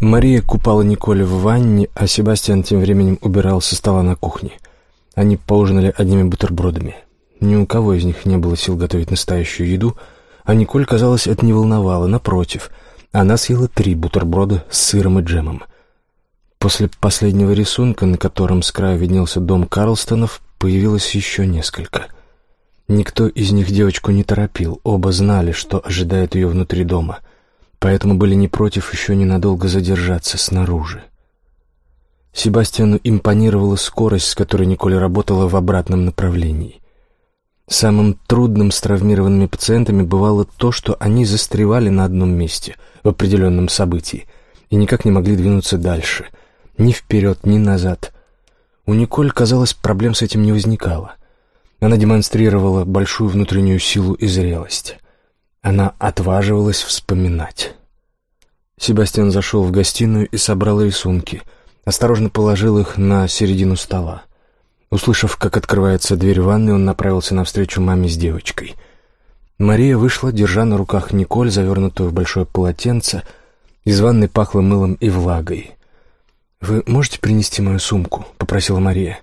Мария купала Николе в ванне, а Себастьян тем временем убирал со стола на кухне. Они поужинали одними бутербродами. Ни у кого из них не было сил готовить настоящую еду, а Николь, казалось, это не волновало. Напротив, она съела три бутерброда с сыром и джемом. После последнего рисунка, на котором с краю виднелся дом Карлстонов, появилось еще несколько. Никто из них девочку не торопил, оба знали, что ожидает ее внутри дома — поэтому были не против еще ненадолго задержаться снаружи. Себастьяну импонировала скорость, с которой Николь работала в обратном направлении. Самым трудным с травмированными пациентами бывало то, что они застревали на одном месте в определенном событии и никак не могли двинуться дальше, ни вперед, ни назад. У Николь, казалось, проблем с этим не возникало. Она демонстрировала большую внутреннюю силу и зрелость — она отваживалась вспоминать. Себастьян зашел в гостиную и собрал рисунки. Осторожно положил их на середину стола. Услышав, как открывается дверь ванной, он направился навстречу маме с девочкой. Мария вышла, держа на руках Николь, завернутую в большое полотенце. Из ванной пахло мылом и влагой. «Вы можете принести мою сумку?» — попросила Мария.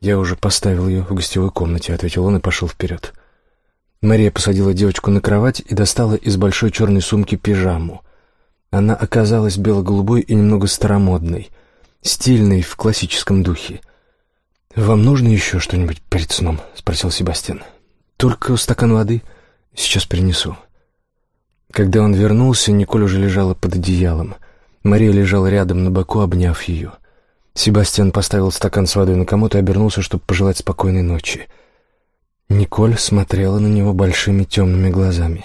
«Я уже поставил ее в гостевой комнате», — ответил он и пошел вперед. «Я Мария посадила девочку на кровать и достала из большой черной сумки пижаму. Она оказалась бело-голубой и немного старомодной, стильной в классическом духе. «Вам нужно еще что-нибудь перед сном?» — спросил Себастьян. «Только стакан воды. Сейчас принесу». Когда он вернулся, Николь уже лежала под одеялом. Мария лежала рядом на боку, обняв ее. Себастьян поставил стакан с водой на комод и обернулся, чтобы пожелать спокойной ночи. Николь смотрела на него большими темными глазами.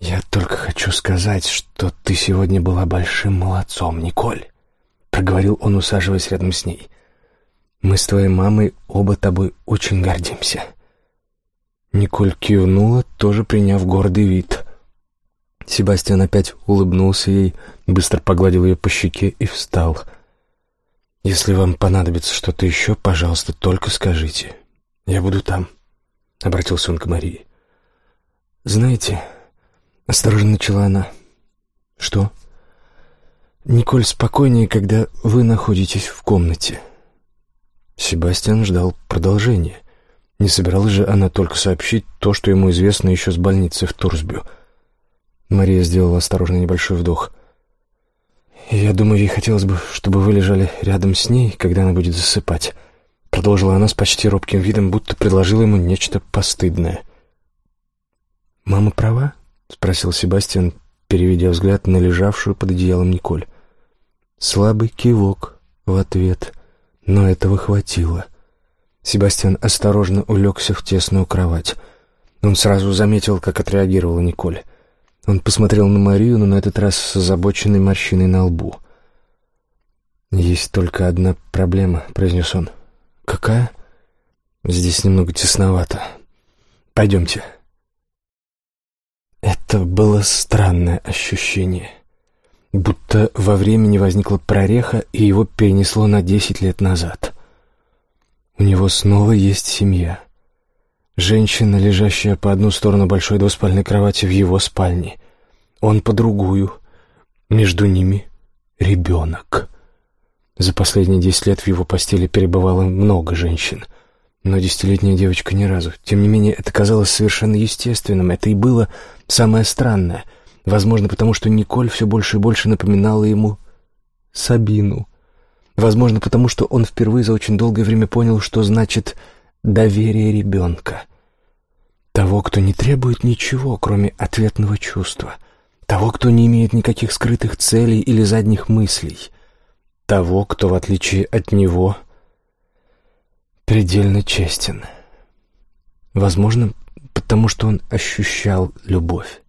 «Я только хочу сказать, что ты сегодня была большим молодцом, Николь», — проговорил он, усаживаясь рядом с ней. «Мы с твоей мамой оба тобой очень гордимся». Николь кивнула, тоже приняв гордый вид. Себастьян опять улыбнулся ей, быстро погладил ее по щеке и встал. «Если вам понадобится что-то еще, пожалуйста, только скажите». «Я буду там», — обратился он к Марии. «Знаете...» — осторожно начала она. «Что?» «Николь спокойнее, когда вы находитесь в комнате». Себастьян ждал продолжения. Не собиралась же она только сообщить то, что ему известно еще с больницы в Турсбю. Мария сделала осторожный небольшой вдох. «Я думаю, ей хотелось бы, чтобы вы лежали рядом с ней, когда она будет засыпать. Продолжила она с почти робким видом, будто предложила ему нечто постыдное. «Мама права?» — спросил Себастьян, переведя взгляд на лежавшую под одеялом Николь. Слабый кивок в ответ, но этого хватило. Себастьян осторожно улегся в тесную кровать. Он сразу заметил, как отреагировала Николь. Он посмотрел на Марию, но на этот раз с озабоченной морщиной на лбу. «Есть только одна проблема», — произнес он. «Какая?» «Здесь немного тесновато. Пойдемте». Это было странное ощущение. Будто во времени возникла прореха, и его перенесло на десять лет назад. У него снова есть семья. Женщина, лежащая по одну сторону большой двуспальной кровати в его спальне. Он по другую. Между ними ребенок. За последние десять лет в его постели перебывало много женщин. Но десятилетняя девочка ни разу. Тем не менее, это казалось совершенно естественным. Это и было самое странное. Возможно, потому что Николь все больше и больше напоминала ему Сабину. Возможно, потому что он впервые за очень долгое время понял, что значит доверие ребенка. Того, кто не требует ничего, кроме ответного чувства. Того, кто не имеет никаких скрытых целей или задних мыслей того, кто, в отличие от него, предельно честен. Возможно, потому что он ощущал любовь,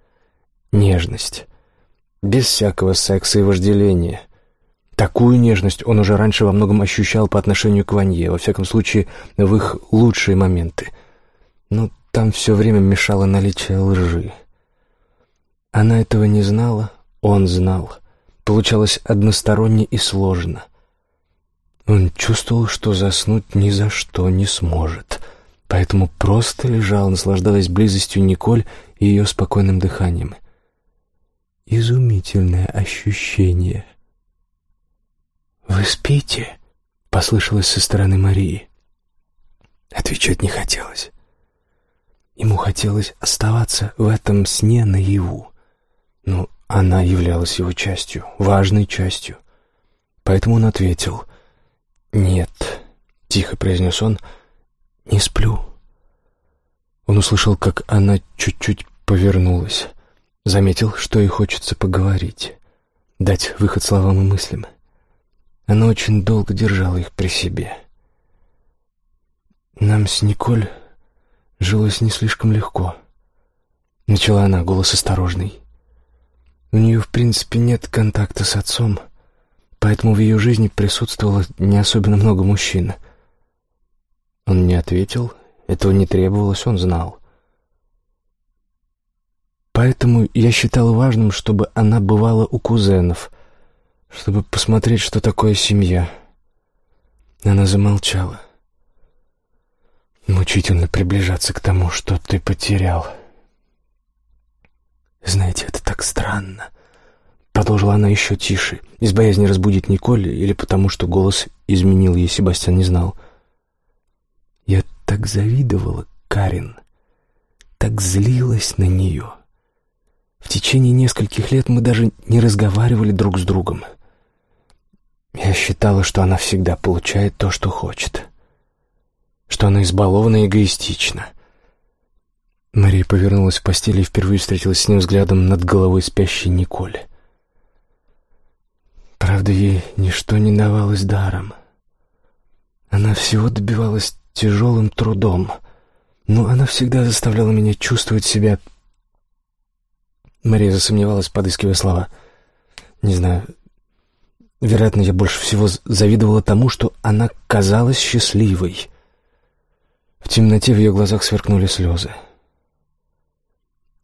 нежность, без всякого секса и вожделения. Такую нежность он уже раньше во многом ощущал по отношению к Ванье, во всяком случае, в их лучшие моменты. Но там все время мешало наличие лжи. Она этого не знала, он знал — получалось односторонне и сложно. Он чувствовал, что заснуть ни за что не сможет, поэтому просто лежал, наслаждаясь близостью Николь и ее спокойным дыханием. изумительное ощущение. «Вы спите?» — послышалось со стороны Марии. Отвечать не хотелось. Ему хотелось оставаться в этом сне наяву. Но она являлась его частью, важной частью. Поэтому он ответил «Нет», — тихо произнес он, — «не сплю». Он услышал, как она чуть-чуть повернулась. Заметил, что ей хочется поговорить, дать выход словам и мыслям. Она очень долго держала их при себе. «Нам с Николь жилось не слишком легко», — начала она, голос осторожный. «У нее, в принципе, нет контакта с отцом, поэтому в ее жизни присутствовало не особенно много мужчин». Он не ответил, этого не требовалось, он знал. Поэтому я считал важным, чтобы она бывала у кузенов, чтобы посмотреть, что такое семья. Она замолчала. Мучительно приближаться к тому, что ты потерял. Знаете, это так странно. Продолжила она еще тише, из боязни разбудить Николь или потому, что голос изменил ей, Себастьян не знал. Я так завидовала Карин, так злилась на нее. В течение нескольких лет мы даже не разговаривали друг с другом. Я считала, что она всегда получает то, что хочет. Что она избалована и эгоистична. Мария повернулась в постели и впервые встретилась с ним взглядом над головой спящей Николь. Правда, ей ничто не давалось даром. Она всего добивалась тяжелым трудом, но она всегда заставляла меня чувствовать себя Мария засомневалась, подыскивая слова. «Не знаю. Вероятно, я больше всего завидовала тому, что она казалась счастливой». В темноте в ее глазах сверкнули слезы.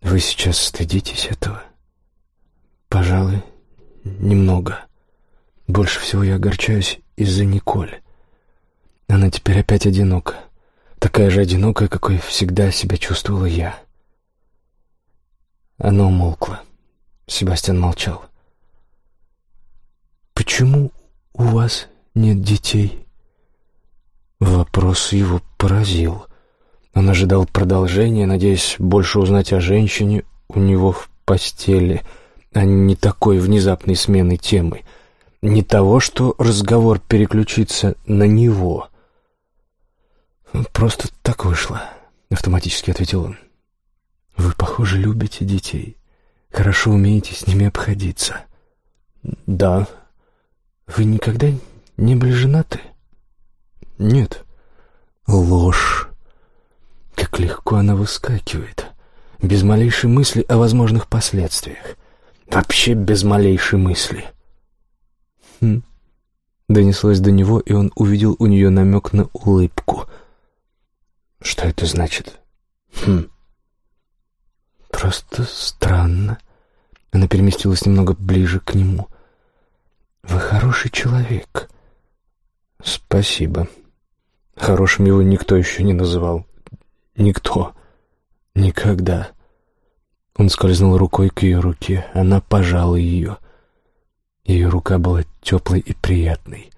«Вы сейчас стыдитесь этого?» «Пожалуй, немного. Больше всего я огорчаюсь из-за Николь. Она теперь опять одинока. Такая же одинокая, какой всегда себя чувствовала я». Она умолкла. Себастьян молчал. «Почему у вас нет детей?» Вопрос его поразил. Он ожидал продолжения, надеясь больше узнать о женщине у него в постели, а не такой внезапной смены темы, не того, что разговор переключится на него. «Просто так вышло», — автоматически ответил он. Вы, похоже, любите детей. Хорошо умеете с ними обходиться. Да. Вы никогда не были женаты? Нет. Ложь. Легко она выскакивает. Без малейшей мысли о возможных последствиях. Вообще без малейшей мысли. Хм. Донеслось до него, и он увидел у нее намек на улыбку. Что это значит? Хм. «Просто странно». Она переместилась немного ближе к нему. «Вы хороший человек». «Спасибо». Хорошим его никто еще не называл. Никто. Никогда. Он скользнул рукой к ее руке. Она пожала ее. Ее рука была теплой и приятной.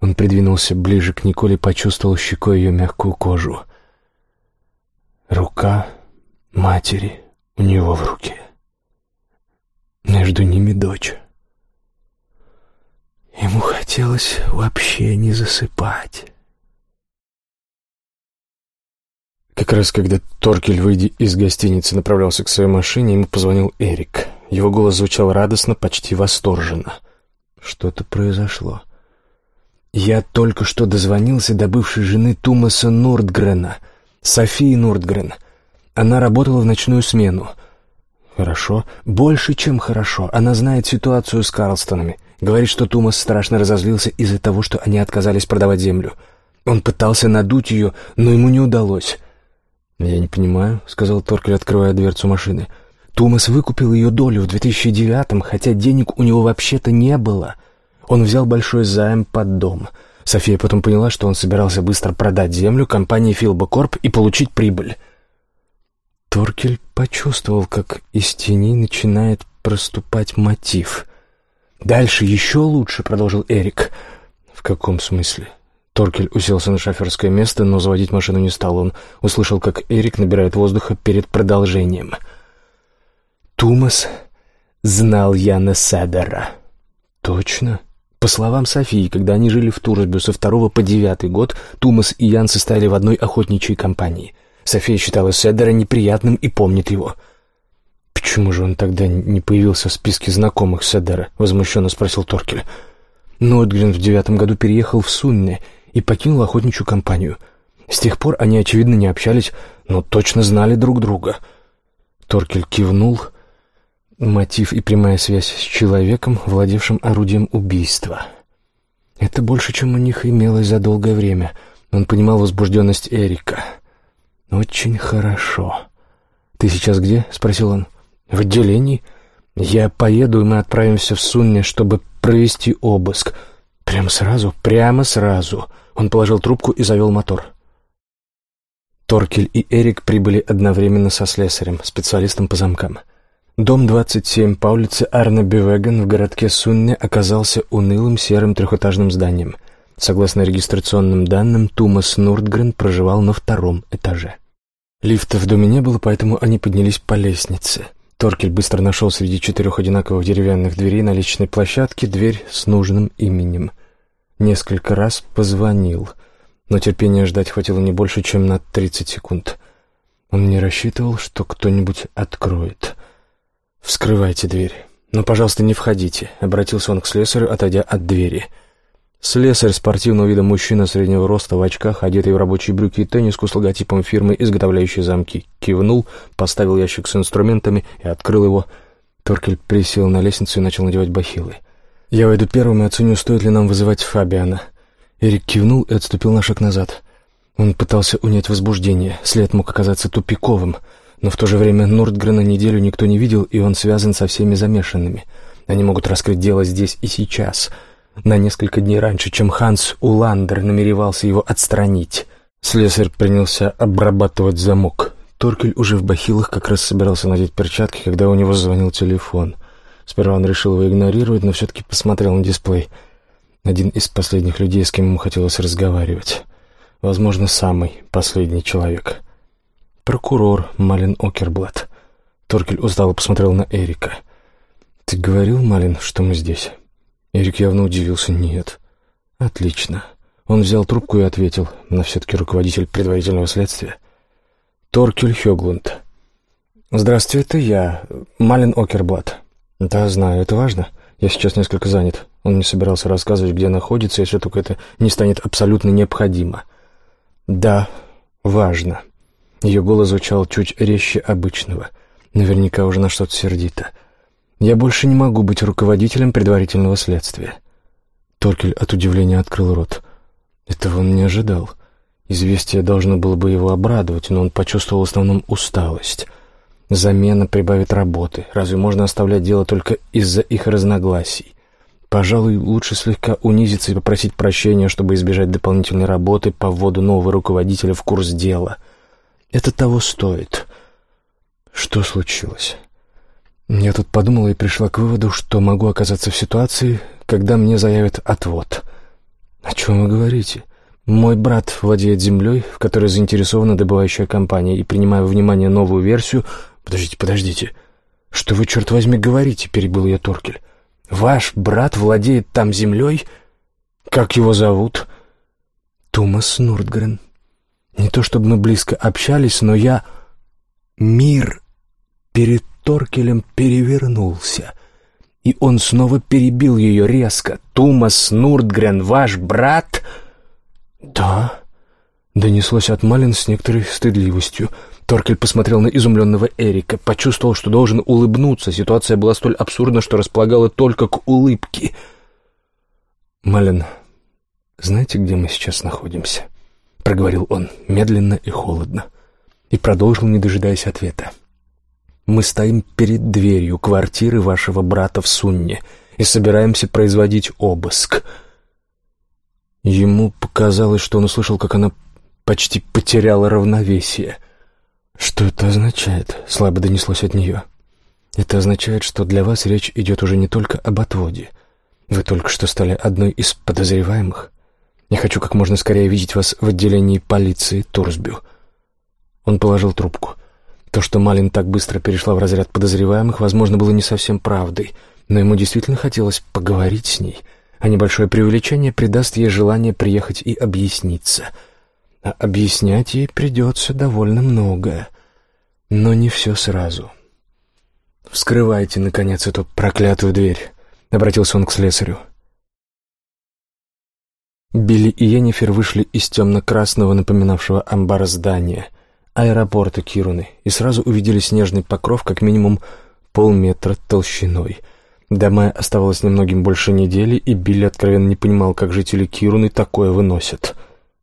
Он придвинулся ближе к Николе почувствовал щекой ее мягкую кожу. Рука матери у него в руке. Между ними дочь. Ему хотелось вообще не засыпать. Как раз когда Торкель, выйдя из гостиницы, направлялся к своей машине, ему позвонил Эрик. Его голос звучал радостно, почти восторженно. Что-то произошло. Я только что дозвонился до бывшей жены Тумаса Нордгрена, Софии Нордгрен. Она работала в ночную смену. Хорошо. Больше, чем хорошо. Она знает ситуацию с Карлстонами. Говорит, что Тумас страшно разозлился из-за того, что они отказались продавать землю. Он пытался надуть ее, но ему не удалось. «Я не понимаю», — сказал Торкель, открывая дверцу машины. «Тумас выкупил ее долю в 2009-м, хотя денег у него вообще-то не было. Он взял большой займ под дом. София потом поняла, что он собирался быстро продать землю компании Филбокорп и получить прибыль». Торкель почувствовал, как из тени начинает проступать мотив. «Дальше еще лучше», — продолжил Эрик. «В каком смысле?» Торкель уселся на шоферское место, но заводить машину не стал. Он услышал, как Эрик набирает воздуха перед продолжением. «Тумас знал Яна Седера». «Точно?» По словам Софии, когда они жили в Турсбю со второго по девятый год, Тумас и Ян состояли в одной охотничьей компании. София считала Седера неприятным и помнит его. «Почему же он тогда не появился в списке знакомых Седера?» — возмущенно спросил Торкель. Нордгрен в девятом году переехал в Сунне и покинул охотничью компанию. С тех пор они, очевидно, не общались, но точно знали друг друга. Торкель кивнул. Мотив и прямая связь с человеком, владевшим орудием убийства. Это больше, чем у них имелось за долгое время. Он понимал возбужденность Эрика. «Очень хорошо». «Ты сейчас где?» — спросил он. «В отделении. Я поеду, и мы отправимся в Сунне, чтобы провести обыск. Прямо сразу, прямо сразу». Он положил трубку и завел мотор. Торкель и Эрик прибыли одновременно со слесарем, специалистом по замкам. Дом 27 по улице Арна Бивеген в городке Сунне оказался унылым серым трехэтажным зданием. Согласно регистрационным данным, Тумас Нурдгрен проживал на втором этаже. Лифта в доме не было, поэтому они поднялись по лестнице. Торкель быстро нашел среди четырех одинаковых деревянных дверей на личной площадке дверь с нужным именем. Несколько раз позвонил, но терпения ждать хватило не больше, чем на тридцать секунд. Он не рассчитывал, что кто-нибудь откроет. «Вскрывайте дверь. Но, пожалуйста, не входите», — обратился он к слесарю, отойдя от двери. Слесарь спортивного вида мужчина среднего роста в очках, одетый в рабочие брюки и тенниску с логотипом фирмы, изготовляющей замки, кивнул, поставил ящик с инструментами и открыл его. Торкель присел на лестницу и начал надевать бахилы. «Я войду первым и оценю, стоит ли нам вызывать Фабиана». Эрик кивнул и отступил на шаг назад. Он пытался унять возбуждение, след мог оказаться тупиковым, но в то же время Нордгрена неделю никто не видел, и он связан со всеми замешанными. Они могут раскрыть дело здесь и сейчас — на несколько дней раньше, чем Ханс Уландер намеревался его отстранить. Слесарь принялся обрабатывать замок. Торкель уже в бахилах как раз собирался надеть перчатки, когда у него звонил телефон. Сперва он решил его игнорировать, но все-таки посмотрел на дисплей. Один из последних людей, с кем ему хотелось разговаривать. Возможно, самый последний человек. Прокурор Малин Окерблат. Торкель устало посмотрел на Эрика. «Ты говорил, Малин, что мы здесь?» Эрик явно удивился. «Нет». «Отлично». Он взял трубку и ответил, на все-таки руководитель предварительного следствия. «Торкель Хёглунд». «Здравствуйте, это я, Малин Окерблат». «Да, знаю, это важно. Я сейчас несколько занят». Он не собирался рассказывать, где находится, если только это не станет абсолютно необходимо. «Да, важно». Ее голос звучал чуть резче обычного. Наверняка уже на что-то сердито. Я больше не могу быть руководителем предварительного следствия. Торкель от удивления открыл рот. Этого он не ожидал. Известие должно было бы его обрадовать, но он почувствовал в основном усталость. Замена прибавит работы. Разве можно оставлять дело только из-за их разногласий? Пожалуй, лучше слегка унизиться и попросить прощения, чтобы избежать дополнительной работы по вводу нового руководителя в курс дела. Это того стоит. Что случилось? Я тут подумала и пришла к выводу, что могу оказаться в ситуации, когда мне заявят отвод. О чем вы говорите? Мой брат владеет землей, в которой заинтересована добывающая компания, и принимая внимание новую версию... Подождите, подождите. Что вы, черт возьми, говорите? Перебил я Торкель. Ваш брат владеет там землей? Как его зовут? Томас Нурдгрен. Не то чтобы мы близко общались, но я... Мир перед Торкелем перевернулся, и он снова перебил ее резко. «Тумас Нурдгрен, ваш брат?» «Да», — донеслось от Малин с некоторой стыдливостью. Торкель посмотрел на изумленного Эрика, почувствовал, что должен улыбнуться. Ситуация была столь абсурдна, что располагала только к улыбке. «Малин, знаете, где мы сейчас находимся?» — проговорил он медленно и холодно и продолжил, не дожидаясь ответа. Мы стоим перед дверью квартиры вашего брата в Сунне и собираемся производить обыск. Ему показалось, что он услышал, как она почти потеряла равновесие. Что это означает? Слабо донеслось от нее. Это означает, что для вас речь идет уже не только об отводе. Вы только что стали одной из подозреваемых. Я хочу как можно скорее видеть вас в отделении полиции Турсбю». Он положил трубку. То, что Малин так быстро перешла в разряд подозреваемых, возможно, было не совсем правдой, но ему действительно хотелось поговорить с ней, а небольшое преувеличение придаст ей желание приехать и объясниться. А объяснять ей придется довольно многое, но не все сразу. «Вскрывайте, наконец, эту проклятую дверь», — обратился он к слесарю. Билли и Йеннифер вышли из темно-красного, напоминавшего амбара здания, аэропорта Кируны, и сразу увидели снежный покров как минимум полметра толщиной. До мая оставалось немногим больше недели, и Билли откровенно не понимал, как жители Кируны такое выносят.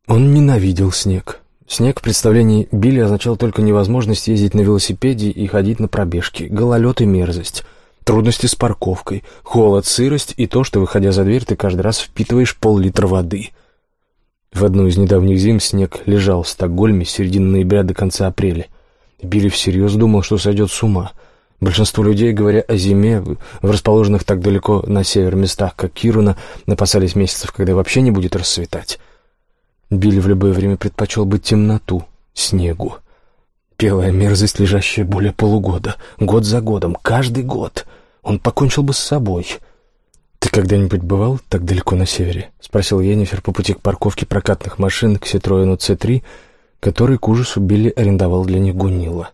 Он ненавидел снег. Снег в представлении Билли означал только невозможность ездить на велосипеде и ходить на пробежки, гололед и мерзость — Трудности с парковкой, холод, сырость и то, что, выходя за дверь, ты каждый раз впитываешь пол-литра воды. В одну из недавних зим снег лежал в Стокгольме с середины ноября до конца апреля. Билли всерьез думал, что сойдет с ума. Большинство людей, говоря о зиме, в расположенных так далеко на север местах, как Кируна, напасались месяцев, когда вообще не будет расцветать. Билли в любое время предпочел бы темноту, снегу. Белая мерзость, лежащая более полугода, год за годом, каждый год. Он покончил бы с собой. «Ты когда-нибудь бывал так далеко на севере?» — спросил Йеннифер по пути к парковке прокатных машин к Ситроену C3, который к ужасу Билли арендовал для них Гунила.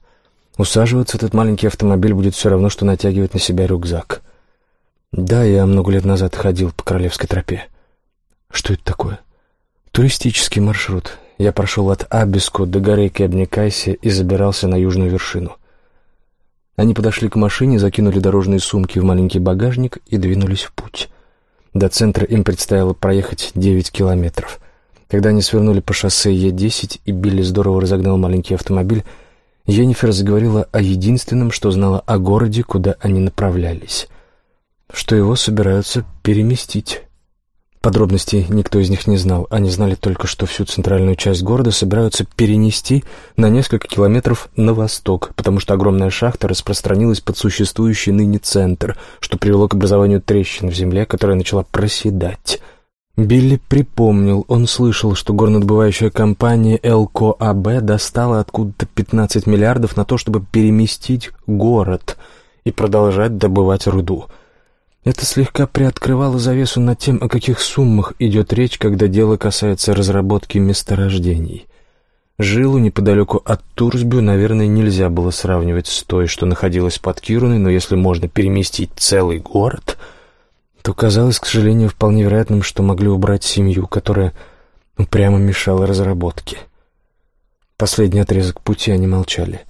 Усаживаться этот маленький автомобиль будет все равно, что натягивать на себя рюкзак. «Да, я много лет назад ходил по Королевской тропе». «Что это такое?» «Туристический маршрут. Я прошел от Абиску до горы Кебникайси и забирался на южную вершину. Они подошли к машине, закинули дорожные сумки в маленький багажник и двинулись в путь. До центра им предстояло проехать 9 километров. Когда они свернули по шоссе Е10 и Билли здорово разогнал маленький автомобиль, Йеннифер заговорила о единственном, что знала о городе, куда они направлялись, что его собираются переместить. Подробностей никто из них не знал. Они знали только, что всю центральную часть города собираются перенести на несколько километров на восток, потому что огромная шахта распространилась под существующий ныне центр, что привело к образованию трещин в земле, которая начала проседать. Билли припомнил, он слышал, что горнодобывающая компания ЛКАБ достала откуда-то 15 миллиардов на то, чтобы переместить город и продолжать добывать руду. Это слегка приоткрывало завесу над тем, о каких суммах идет речь, когда дело касается разработки месторождений. Жилу неподалеку от Турсбю, наверное, нельзя было сравнивать с той, что находилась под Кируной, но если можно переместить целый город, то казалось, к сожалению, вполне вероятным, что могли убрать семью, которая прямо мешала разработке. Последний отрезок пути они молчали.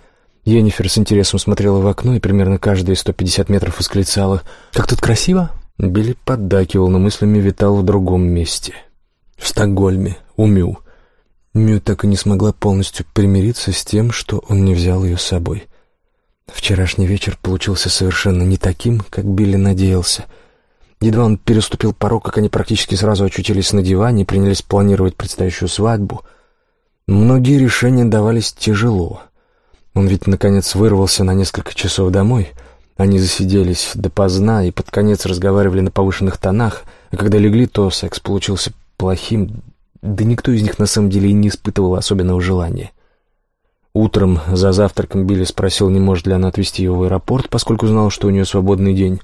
Йеннифер с интересом смотрела в окно и примерно каждые 150 метров восклицала «Как тут красиво!» Билли поддакивал, но мыслями витал в другом месте. В Стокгольме, у Мю. Мю так и не смогла полностью примириться с тем, что он не взял ее с собой. Вчерашний вечер получился совершенно не таким, как Билли надеялся. Едва он переступил порог, как они практически сразу очутились на диване и принялись планировать предстоящую свадьбу. Многие решения давались тяжело — он ведь, наконец, вырвался на несколько часов домой. Они засиделись допоздна и под конец разговаривали на повышенных тонах, а когда легли, то секс получился плохим, да никто из них на самом деле и не испытывал особенного желания. Утром за завтраком Билли спросил, не может ли она отвезти его в аэропорт, поскольку знал, что у нее свободный день.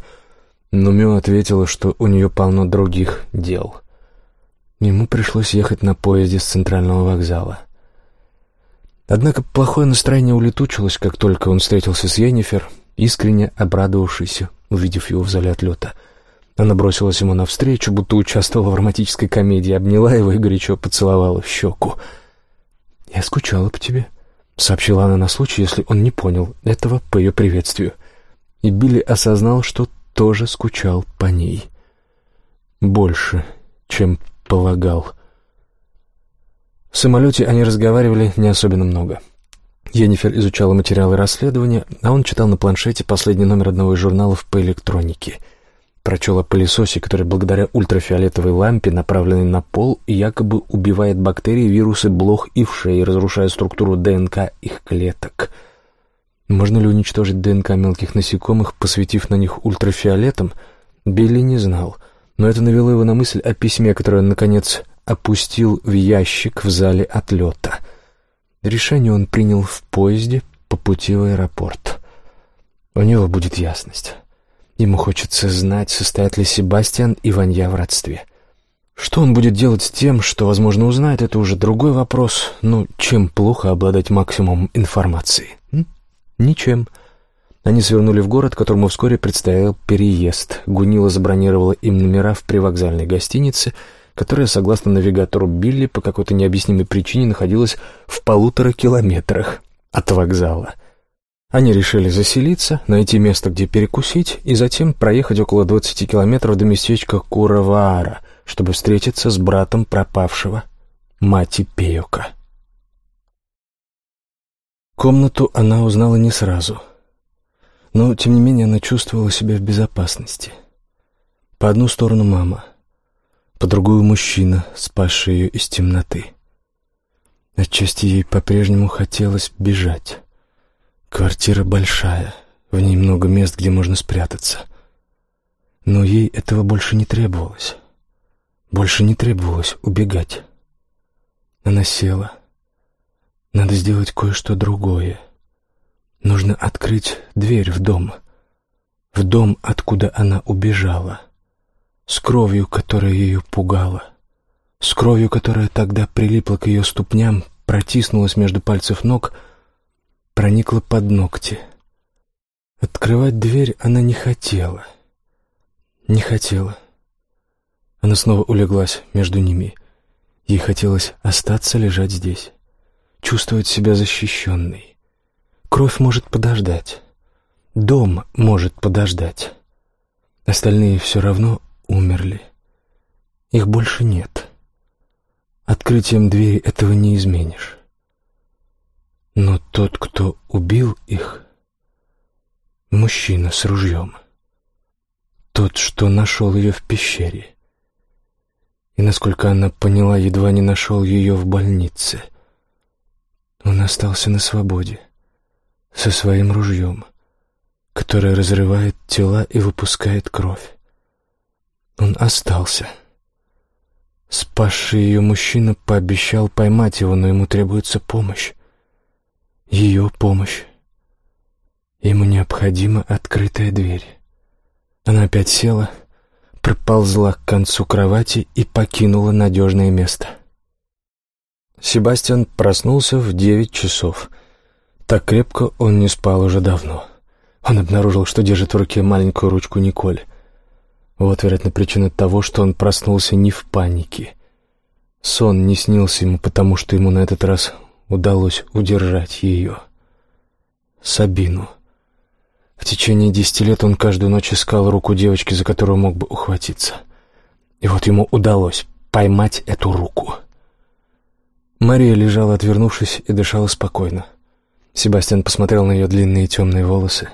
Но Мю ответила, что у нее полно других дел. Ему пришлось ехать на поезде с центрального вокзала. Однако плохое настроение улетучилось, как только он встретился с Йеннифер, искренне обрадовавшейся, увидев его в зале отлета. Она бросилась ему навстречу, будто участвовала в романтической комедии, обняла его и горячо поцеловала в щеку. «Я скучала по тебе», — сообщила она на случай, если он не понял этого по ее приветствию. И Билли осознал, что тоже скучал по ней. Больше, чем полагал. В самолете они разговаривали не особенно много. Йеннифер изучала материалы расследования, а он читал на планшете последний номер одного из журналов по электронике. Прочел о пылесосе, который благодаря ультрафиолетовой лампе, направленной на пол, якобы убивает бактерии, вирусы, блох и вшей, разрушая структуру ДНК их клеток. Можно ли уничтожить ДНК мелких насекомых, посветив на них ультрафиолетом, Билли не знал, но это навело его на мысль о письме, которое он, наконец, опустил в ящик в зале отлета. Решение он принял в поезде по пути в аэропорт. У него будет ясность. Ему хочется знать, состоят ли Себастьян и Ванья в родстве. Что он будет делать с тем, что, возможно, узнает, это уже другой вопрос. Ну, чем плохо обладать максимумом информации? М? Ничем. Они свернули в город, которому вскоре предстоял переезд. Гунила забронировала им номера в привокзальной гостинице, которая, согласно навигатору Билли, по какой-то необъяснимой причине находилась в полутора километрах от вокзала. Они решили заселиться, найти место, где перекусить, и затем проехать около 20 километров до местечка Кураваара, чтобы встретиться с братом пропавшего, Мати Пеюка. Комнату она узнала не сразу, но, тем не менее, она чувствовала себя в безопасности. По одну сторону мама, по другую мужчина, спасший ее из темноты. Отчасти ей по-прежнему хотелось бежать. Квартира большая, в ней много мест, где можно спрятаться. Но ей этого больше не требовалось. Больше не требовалось убегать. Она села — надо сделать кое-что другое. Нужно открыть дверь в дом. В дом, откуда она убежала. С кровью, которая ее пугала. С кровью, которая тогда прилипла к ее ступням, протиснулась между пальцев ног, проникла под ногти. Открывать дверь она не хотела. Не хотела. Она снова улеглась между ними. Ей хотелось остаться лежать здесь чувствовать себя защищенной. Кровь может подождать. Дом может подождать. Остальные все равно умерли. Их больше нет. Открытием двери этого не изменишь. Но тот, кто убил их, мужчина с ружьем, тот, что нашел ее в пещере, и, насколько она поняла, едва не нашел ее в больнице — он остался на свободе, со своим ружьем, которое разрывает тела и выпускает кровь. Он остался. Спасший ее мужчина пообещал поймать его, но ему требуется помощь. Ее помощь. Ему необходима открытая дверь. Она опять села, проползла к концу кровати и покинула надежное место — Себастьян проснулся в девять часов. Так крепко он не спал уже давно. Он обнаружил, что держит в руке маленькую ручку Николь. Вот, вероятно, причина того, что он проснулся не в панике. Сон не снился ему, потому что ему на этот раз удалось удержать ее. Сабину. В течение десяти лет он каждую ночь искал руку девочки, за которую мог бы ухватиться. И вот ему удалось поймать эту руку. Мария лежала, отвернувшись, и дышала спокойно. Себастьян посмотрел на ее длинные темные волосы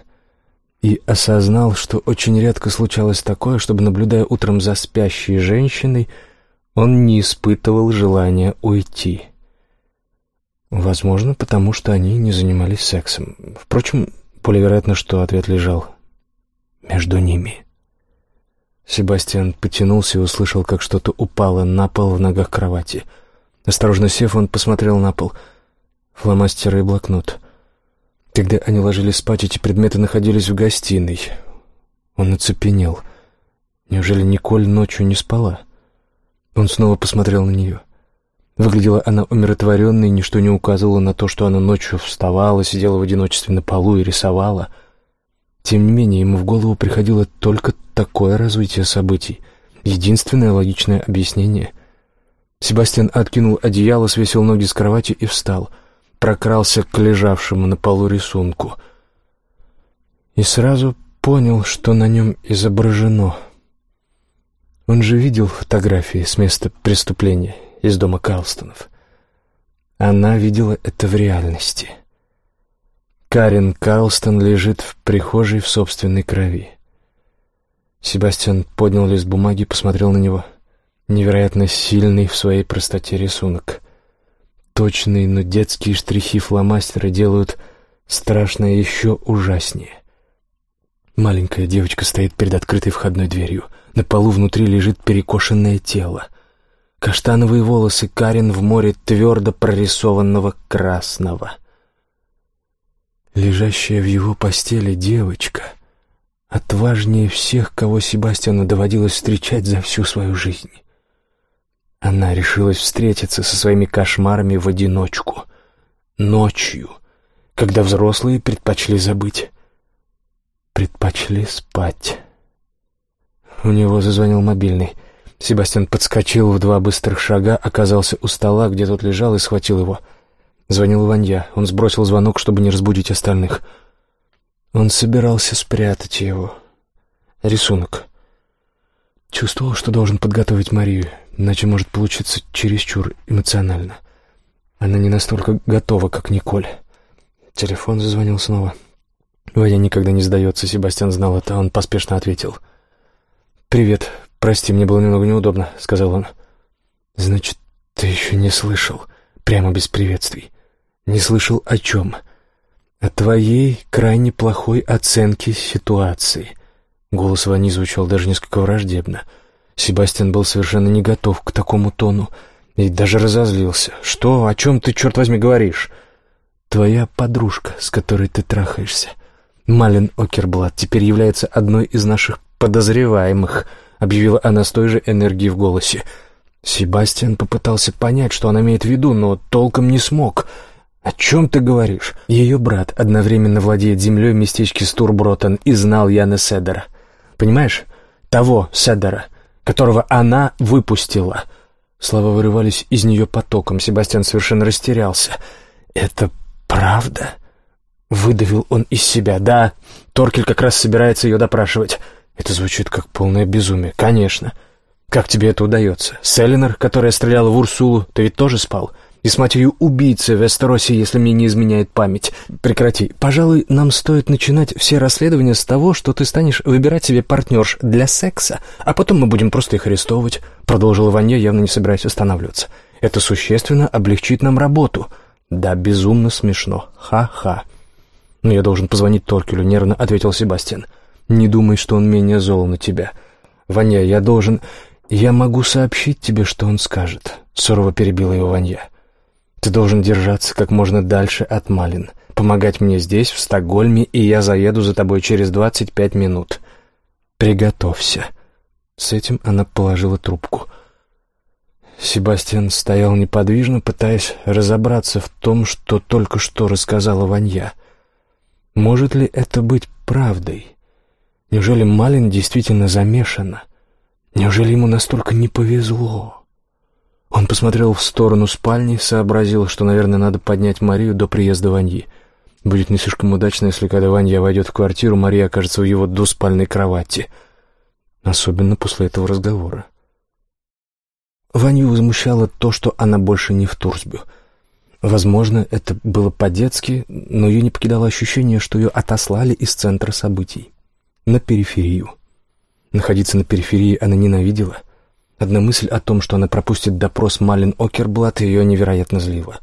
и осознал, что очень редко случалось такое, чтобы, наблюдая утром за спящей женщиной, он не испытывал желания уйти. Возможно, потому что они не занимались сексом. Впрочем, более вероятно, что ответ лежал между ними. Себастьян потянулся и услышал, как что-то упало на пол в ногах кровати — Осторожно сев, он посмотрел на пол. Фломастеры и блокнот. Когда они ложились спать, эти предметы находились в гостиной. Он оцепенел. Неужели Николь ночью не спала? Он снова посмотрел на нее. Выглядела она умиротворенной, ничто не указывало на то, что она ночью вставала, сидела в одиночестве на полу и рисовала. Тем не менее, ему в голову приходило только такое развитие событий. Единственное логичное объяснение — Себастьян откинул одеяло, свесил ноги с кровати и встал. Прокрался к лежавшему на полу рисунку. И сразу понял, что на нем изображено. Он же видел фотографии с места преступления из дома Карлстонов. Она видела это в реальности. Карен Карлстон лежит в прихожей в собственной крови. Себастьян поднял лист бумаги и посмотрел на него — невероятно сильный в своей простоте рисунок. Точные, но детские штрихи фломастера делают Страшное еще ужаснее. Маленькая девочка стоит перед открытой входной дверью. На полу внутри лежит перекошенное тело. Каштановые волосы Карин в море твердо прорисованного красного. Лежащая в его постели девочка отважнее всех, кого Себастьяну доводилось встречать за всю свою жизнь. Она решилась встретиться со своими кошмарами в одиночку, ночью, когда взрослые предпочли забыть, предпочли спать. У него зазвонил мобильный. Себастьян подскочил в два быстрых шага, оказался у стола, где тот лежал, и схватил его. Звонил Ванья. Он сбросил звонок, чтобы не разбудить остальных. Он собирался спрятать его. Рисунок. Чувствовал, что должен подготовить Марию, иначе может получиться чересчур эмоционально. Она не настолько готова, как Николь. Телефон зазвонил снова. Ваня никогда не сдается, Себастьян знал это, он поспешно ответил. «Привет. Прости, мне было немного неудобно», — сказал он. «Значит, ты еще не слышал?» Прямо без приветствий. «Не слышал о чем?» «О твоей крайне плохой оценке ситуации». Голос Вани звучал даже несколько враждебно. Себастьян был совершенно не готов к такому тону и даже разозлился. «Что? О чем ты, черт возьми, говоришь?» «Твоя подружка, с которой ты трахаешься, Малин Окерблат, теперь является одной из наших подозреваемых», объявила она с той же энергией в голосе. Себастьян попытался понять, что она имеет в виду, но толком не смог. «О чем ты говоришь?» Ее брат одновременно владеет землей в местечке Стурбротон и знал Яна Седера. Понимаешь? Того Седера, которого она выпустила. Слова вырывались из нее потоком. Себастьян совершенно растерялся. «Это правда?» Выдавил он из себя. «Да, Торкель как раз собирается ее допрашивать». «Это звучит как полное безумие». «Конечно. Как тебе это удается? Селлинер, которая стреляла в Урсулу, ты ведь тоже спал?» И с матерью убийцы в Эстеросе, если мне не изменяет память. Прекрати. Пожалуй, нам стоит начинать все расследования с того, что ты станешь выбирать себе партнерш для секса, а потом мы будем просто их арестовывать», — продолжила Ваня, явно не собираясь останавливаться. «Это существенно облегчит нам работу». «Да, безумно смешно. Ха-ха». «Но я должен позвонить Торкелю», — нервно ответил Себастьян. «Не думай, что он менее зол на тебя. Ваня, я должен...» «Я могу сообщить тебе, что он скажет», — сурово перебила его Ванья. Ты должен держаться как можно дальше от Малин, помогать мне здесь, в Стокгольме, и я заеду за тобой через двадцать пять минут. Приготовься». С этим она положила трубку. Себастьян стоял неподвижно, пытаясь разобраться в том, что только что рассказала Ванья. Может ли это быть правдой? Неужели Малин действительно замешана? Неужели ему настолько не повезло? Он посмотрел в сторону спальни, сообразил, что, наверное, надо поднять Марию до приезда Ваньи. Будет не слишком удачно, если когда Ванья войдет в квартиру, Мария окажется в его двуспальной кровати. Особенно после этого разговора. Ваню возмущало то, что она больше не в Турсбю. Возможно, это было по-детски, но ее не покидало ощущение, что ее отослали из центра событий. На периферию. Находиться на периферии она ненавидела — Одна мысль о том, что она пропустит допрос Малин Окерблат, ее невероятно злила.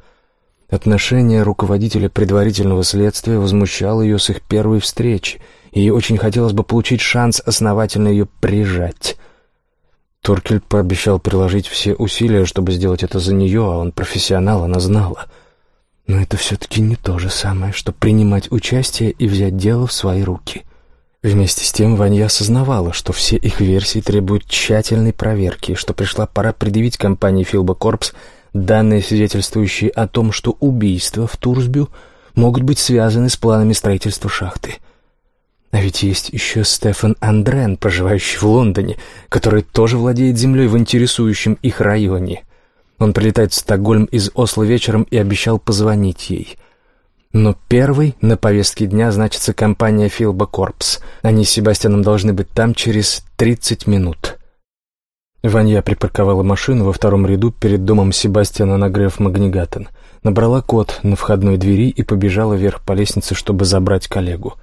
Отношение руководителя предварительного следствия возмущало ее с их первой встречи, и ей очень хотелось бы получить шанс основательно ее прижать. Торкель пообещал приложить все усилия, чтобы сделать это за нее, а он профессионал, она знала. Но это все-таки не то же самое, что принимать участие и взять дело в свои руки. Вместе с тем Ваня осознавала, что все их версии требуют тщательной проверки, что пришла пора предъявить компании Филба Корпс данные, свидетельствующие о том, что убийства в Турсбю могут быть связаны с планами строительства шахты. А ведь есть еще Стефан Андрен, проживающий в Лондоне, который тоже владеет землей в интересующем их районе. Он прилетает в Стокгольм из Осло вечером и обещал позвонить ей — но первой на повестке дня значится компания Филба Корпс. Они с Себастьяном должны быть там через 30 минут. Ванья припарковала машину во втором ряду перед домом Себастьяна на Греф Магнигатен. Набрала код на входной двери и побежала вверх по лестнице, чтобы забрать коллегу.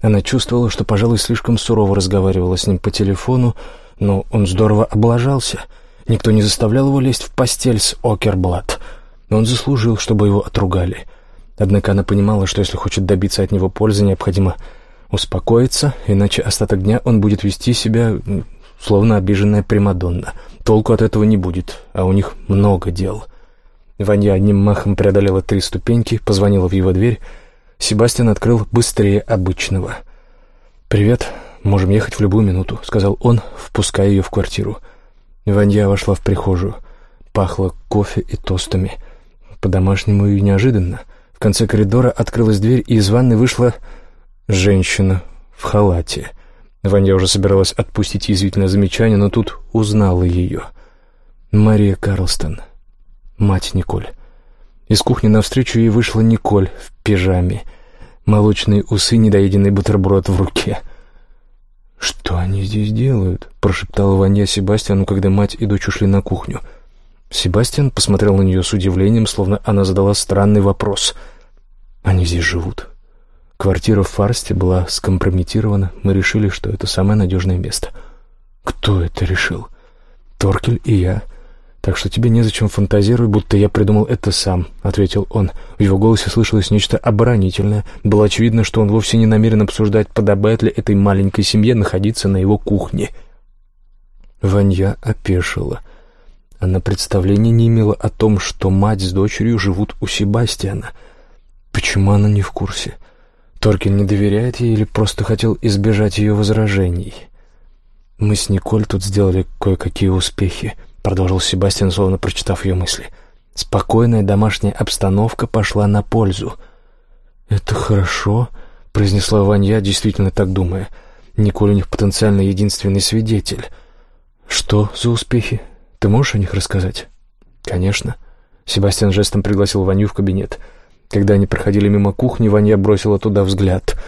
Она чувствовала, что, пожалуй, слишком сурово разговаривала с ним по телефону, но он здорово облажался. Никто не заставлял его лезть в постель с Окерблат. Но он заслужил, чтобы его отругали — Однако она понимала, что если хочет добиться от него пользы, необходимо успокоиться, иначе остаток дня он будет вести себя словно обиженная Примадонна. Толку от этого не будет, а у них много дел. Ваня одним махом преодолела три ступеньки, позвонила в его дверь. Себастьян открыл быстрее обычного. «Привет, можем ехать в любую минуту», — сказал он, впуская ее в квартиру. Ванья вошла в прихожую. Пахло кофе и тостами. По-домашнему и неожиданно. В конце коридора открылась дверь, и из ванны вышла женщина в халате. Ваня уже собиралась отпустить язвительное замечание, но тут узнала ее. Мария Карлстон, мать Николь. Из кухни навстречу ей вышла Николь в пижаме. Молочные усы, недоеденный бутерброд в руке. «Что они здесь делают?» — прошептала Ваня Себастьяну, когда мать и дочь ушли на кухню. Себастьян посмотрел на нее с удивлением, словно она задала странный вопрос. «Они здесь живут?» Квартира в Фарсте была скомпрометирована. Мы решили, что это самое надежное место. Кто это решил? Торкель и я. Так что тебе незачем фантазировать, будто я придумал это сам, — ответил он. В его голосе слышалось нечто оборонительное. Было очевидно, что он вовсе не намерен обсуждать, подобает ли этой маленькой семье находиться на его кухне. Ванья опешила. Она представления не имела о том, что мать с дочерью живут у Себастьяна. Почему она не в курсе? — Торкин не доверяет ей или просто хотел избежать ее возражений? «Мы с Николь тут сделали кое-какие успехи», — продолжил Себастьян, словно прочитав ее мысли. «Спокойная домашняя обстановка пошла на пользу». «Это хорошо», — произнесла Ванья, действительно так думая. «Николь у них потенциально единственный свидетель». «Что за успехи? Ты можешь о них рассказать?» «Конечно». Себастьян жестом пригласил Ваню в кабинет. Когда они проходили мимо кухни, Ваня бросила туда взгляд.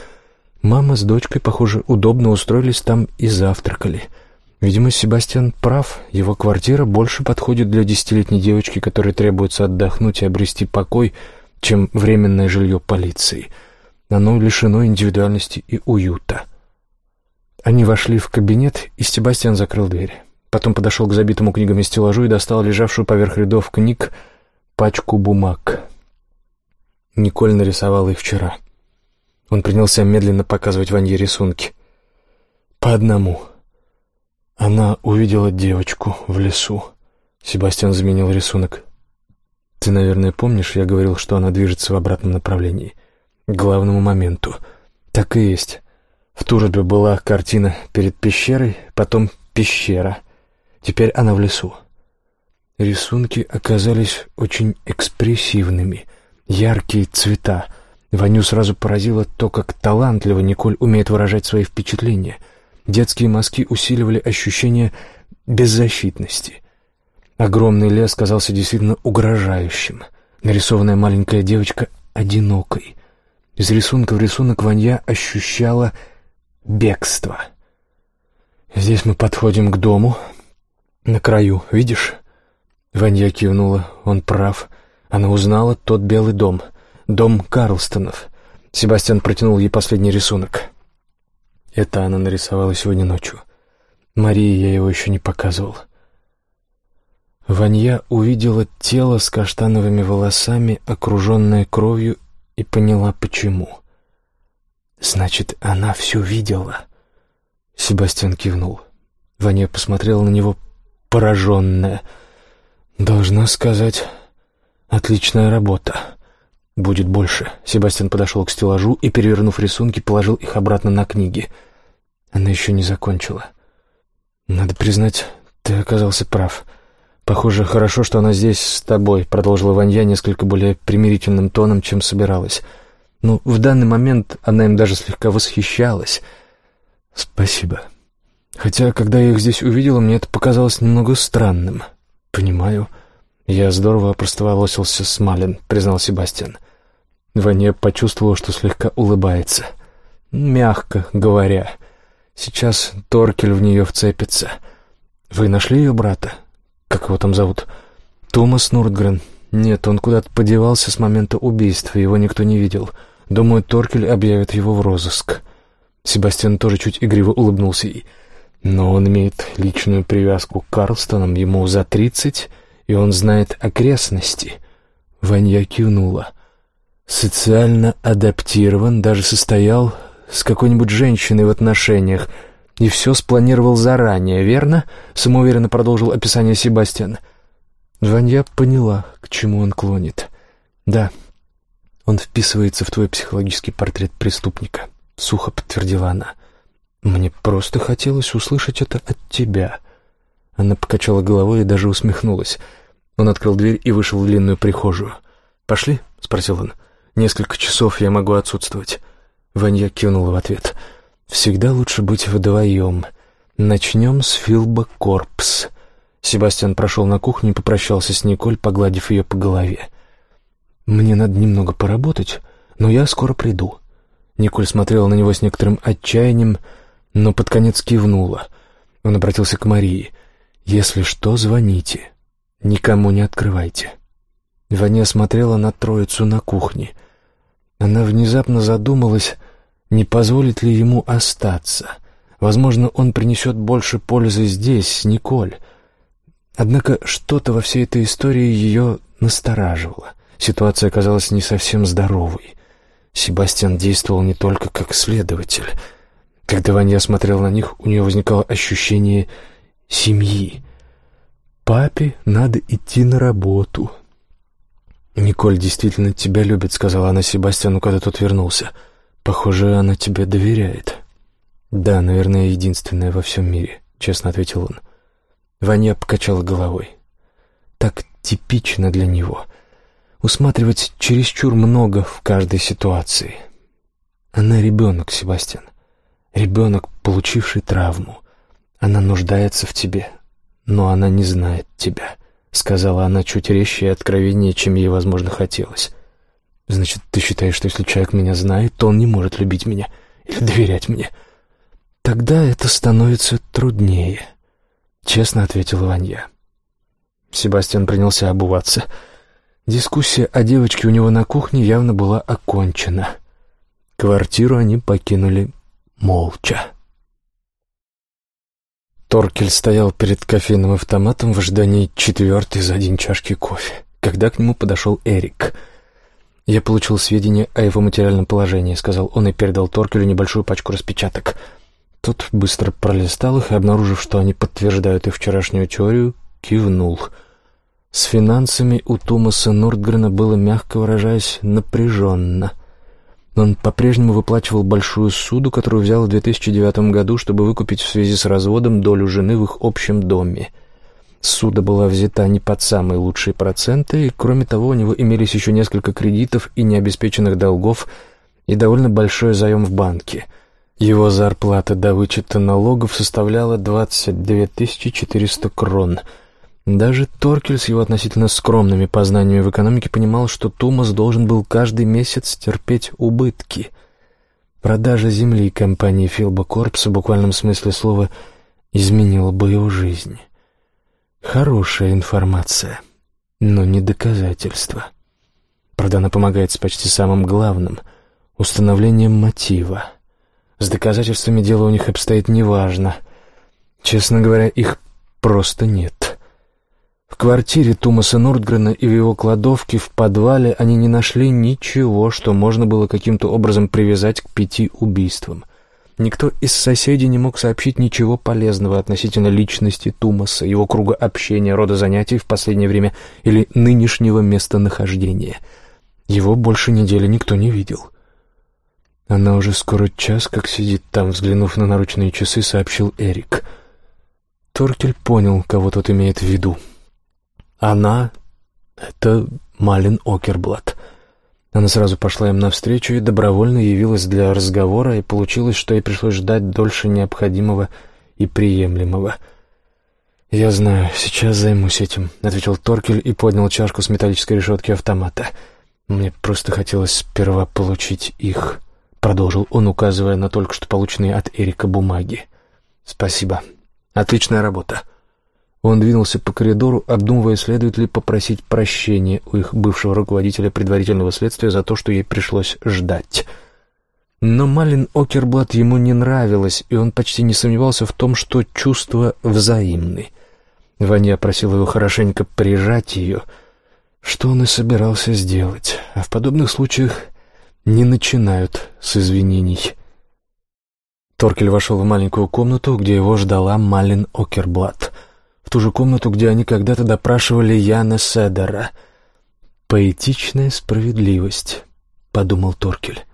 Мама с дочкой, похоже, удобно устроились там и завтракали. Видимо, Себастьян прав. Его квартира больше подходит для десятилетней девочки, которой требуется отдохнуть и обрести покой, чем временное жилье полиции. Оно лишено индивидуальности и уюта. Они вошли в кабинет, и Себастьян закрыл дверь. Потом подошел к забитому книгами стеллажу и достал лежавшую поверх рядов книг пачку бумаг. Николь нарисовала их вчера. Он принялся медленно показывать Ванье рисунки. По одному. Она увидела девочку в лесу. Себастьян заменил рисунок. Ты, наверное, помнишь, я говорил, что она движется в обратном направлении. К главному моменту. Так и есть. В Турбе была картина перед пещерой, потом пещера. Теперь она в лесу. Рисунки оказались очень экспрессивными — яркие цвета. Ваню сразу поразило то, как талантливо Николь умеет выражать свои впечатления. Детские мазки усиливали ощущение беззащитности. Огромный лес казался действительно угрожающим. Нарисованная маленькая девочка — одинокой. Из рисунка в рисунок Ванья ощущала бегство. «Здесь мы подходим к дому. На краю, видишь?» Ванья кивнула. «Он прав. Она узнала тот белый дом, дом Карлстонов. Себастьян протянул ей последний рисунок. Это она нарисовала сегодня ночью. Марии я его еще не показывал. Ванья увидела тело с каштановыми волосами, окруженное кровью, и поняла, почему. «Значит, она все видела?» Себастьян кивнул. Ваня посмотрела на него, пораженная. «Должна сказать, «Отличная работа. Будет больше». Себастьян подошел к стеллажу и, перевернув рисунки, положил их обратно на книги. Она еще не закончила. «Надо признать, ты оказался прав. Похоже, хорошо, что она здесь с тобой», — продолжила Ванья несколько более примирительным тоном, чем собиралась. «Ну, в данный момент она им даже слегка восхищалась». «Спасибо. Хотя, когда я их здесь увидела, мне это показалось немного странным». «Понимаю». «Я здорово опростоволосился с Малин», — признал Себастьян. Ваня почувствовал, что слегка улыбается. Мягко говоря. Сейчас Торкель в нее вцепится. «Вы нашли ее брата? Как его там зовут?» «Томас Нурдгрен. Нет, он куда-то подевался с момента убийства, его никто не видел. Думаю, Торкель объявит его в розыск». Себастьян тоже чуть игриво улыбнулся. «Но он имеет личную привязку к Карлстонам, ему за тридцать...» и он знает окрестности. Ванья кивнула. социально адаптирован, даже состоял с какой-нибудь женщиной в отношениях и все спланировал заранее, верно?» — самоуверенно продолжил описание Себастьян. Ванья поняла, к чему он клонит. «Да, он вписывается в твой психологический портрет преступника», — сухо подтвердила она. «Мне просто хотелось услышать это от тебя». Она покачала головой и даже усмехнулась. Он открыл дверь и вышел в длинную прихожую. «Пошли?» — спросил он. «Несколько часов я могу отсутствовать». Ванья кивнула в ответ. «Всегда лучше быть вдвоем. Начнем с Филба Корпс». Себастьян прошел на кухню и попрощался с Николь, погладив ее по голове. «Мне надо немного поработать, но я скоро приду». Николь смотрела на него с некоторым отчаянием, но под конец кивнула. Он обратился к Марии. «Если что, звоните. Никому не открывайте». Ваня смотрела на троицу на кухне. Она внезапно задумалась, не позволит ли ему остаться. Возможно, он принесет больше пользы здесь, Николь. Однако что-то во всей этой истории ее настораживало. Ситуация оказалась не совсем здоровой. Себастьян действовал не только как следователь — когда Ваня смотрел на них, у нее возникало ощущение семьи. «Папе надо идти на работу». «Николь действительно тебя любит», — сказала она Себастьяну, когда тот вернулся. «Похоже, она тебе доверяет». «Да, наверное, единственная во всем мире», — честно ответил он. Ваня покачала головой. «Так типично для него. Усматривать чересчур много в каждой ситуации. Она ребенок, Себастьян. Ребенок, получивший травму. Она нуждается в тебе, но она не знает тебя», — сказала она чуть резче и откровеннее, чем ей, возможно, хотелось. «Значит, ты считаешь, что если человек меня знает, то он не может любить меня или доверять мне?» «Тогда это становится труднее», — честно ответила Ванья. Себастьян принялся обуваться. Дискуссия о девочке у него на кухне явно была окончена. Квартиру они покинули молча. Торкель стоял перед кофейным автоматом в ожидании четвертой за день чашки кофе, когда к нему подошел Эрик. «Я получил сведения о его материальном положении», — сказал он и передал Торкелю небольшую пачку распечаток. Тот быстро пролистал их и, обнаружив, что они подтверждают их вчерашнюю теорию, кивнул. С финансами у Томаса Нордгрена было, мягко выражаясь, напряженно — он по-прежнему выплачивал большую суду, которую взял в 2009 году, чтобы выкупить в связи с разводом долю жены в их общем доме. Суда была взята не под самые лучшие проценты, и, кроме того, у него имелись еще несколько кредитов и необеспеченных долгов и довольно большой заем в банке. Его зарплата до вычета налогов составляла 22 400 крон — даже Торкель с его относительно скромными познаниями в экономике понимал, что Томас должен был каждый месяц терпеть убытки. Продажа земли компании Филба Корпс в буквальном смысле слова изменила бы его жизнь. Хорошая информация, но не доказательство. Правда, она помогает с почти самым главным — установлением мотива. С доказательствами дело у них обстоит неважно. Честно говоря, их просто нет. В квартире Тумаса Нурдгрена и в его кладовке в подвале они не нашли ничего, что можно было каким-то образом привязать к пяти убийствам. Никто из соседей не мог сообщить ничего полезного относительно личности Тумаса, его круга общения, рода занятий в последнее время или нынешнего местонахождения. Его больше недели никто не видел. Она уже скоро час, как сидит там, взглянув на наручные часы, сообщил Эрик. Торкель понял, кого тот имеет в виду. Она — это Малин Окерблат. Она сразу пошла им навстречу и добровольно явилась для разговора, и получилось, что ей пришлось ждать дольше необходимого и приемлемого. «Я знаю, сейчас займусь этим», — ответил Торкель и поднял чашку с металлической решетки автомата. «Мне просто хотелось сперва получить их», — продолжил он, указывая на только что полученные от Эрика бумаги. «Спасибо. Отличная работа». Он двинулся по коридору, обдумывая, следует ли попросить прощения у их бывшего руководителя предварительного следствия за то, что ей пришлось ждать. Но Малин Окерблат ему не нравилось, и он почти не сомневался в том, что чувства взаимны. Ваня просил его хорошенько прижать ее, Что он и собирался сделать, а в подобных случаях не начинают с извинений. Торкель вошел в маленькую комнату, где его ждала Малин Окерблат. В ту же комнату, где они когда-то допрашивали Яна Седера. «Поэтичная справедливость», — подумал Торкель.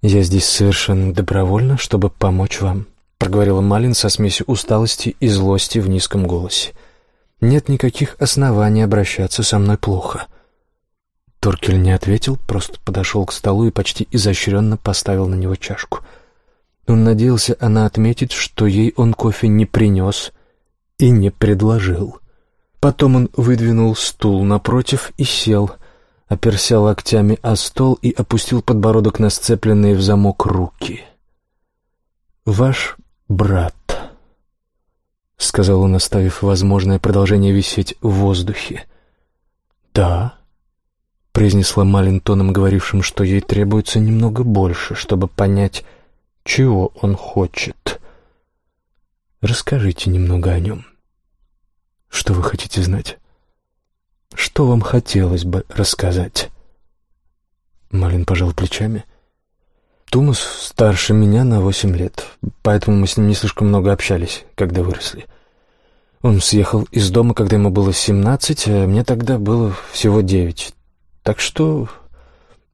«Я здесь совершенно добровольно, чтобы помочь вам», — проговорила Малин со смесью усталости и злости в низком голосе. «Нет никаких оснований обращаться со мной плохо». Торкель не ответил, просто подошел к столу и почти изощренно поставил на него чашку — он надеялся, она отметит, что ей он кофе не принес и не предложил. Потом он выдвинул стул напротив и сел, оперся локтями о стол и опустил подбородок на сцепленные в замок руки. «Ваш брат», — сказал он, оставив возможное продолжение висеть в воздухе. «Да», — произнесла Малин тоном, говорившим, что ей требуется немного больше, чтобы понять, чего он хочет. Расскажите немного о нем. Что вы хотите знать? Что вам хотелось бы рассказать? Малин пожал плечами. Тумас старше меня на восемь лет, поэтому мы с ним не слишком много общались, когда выросли. Он съехал из дома, когда ему было семнадцать, а мне тогда было всего девять. Так что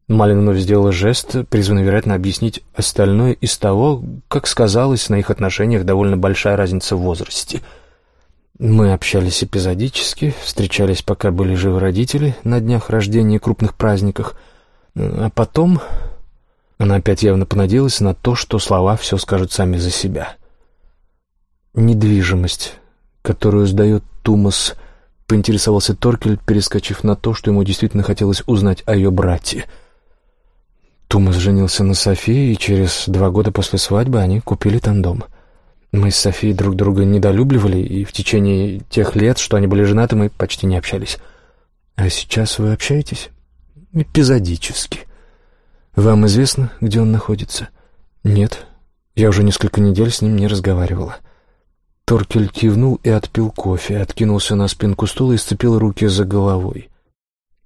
Малин вновь сделала жест, призванный, вероятно, объяснить остальное из того, как сказалась на их отношениях довольно большая разница в возрасте. Мы общались эпизодически, встречались, пока были живы родители, на днях рождения и крупных праздниках. А потом она опять явно понадеялась на то, что слова все скажут сами за себя. «Недвижимость, которую сдает Тумас», — поинтересовался Торкель, перескочив на то, что ему действительно хотелось узнать о ее брате — Тумас женился на Софии, и через два года после свадьбы они купили там дом. Мы с Софией друг друга недолюбливали, и в течение тех лет, что они были женаты, мы почти не общались. А сейчас вы общаетесь? Эпизодически. Вам известно, где он находится? Нет. Я уже несколько недель с ним не разговаривала. Торкель кивнул и отпил кофе, откинулся на спинку стула и сцепил руки за головой.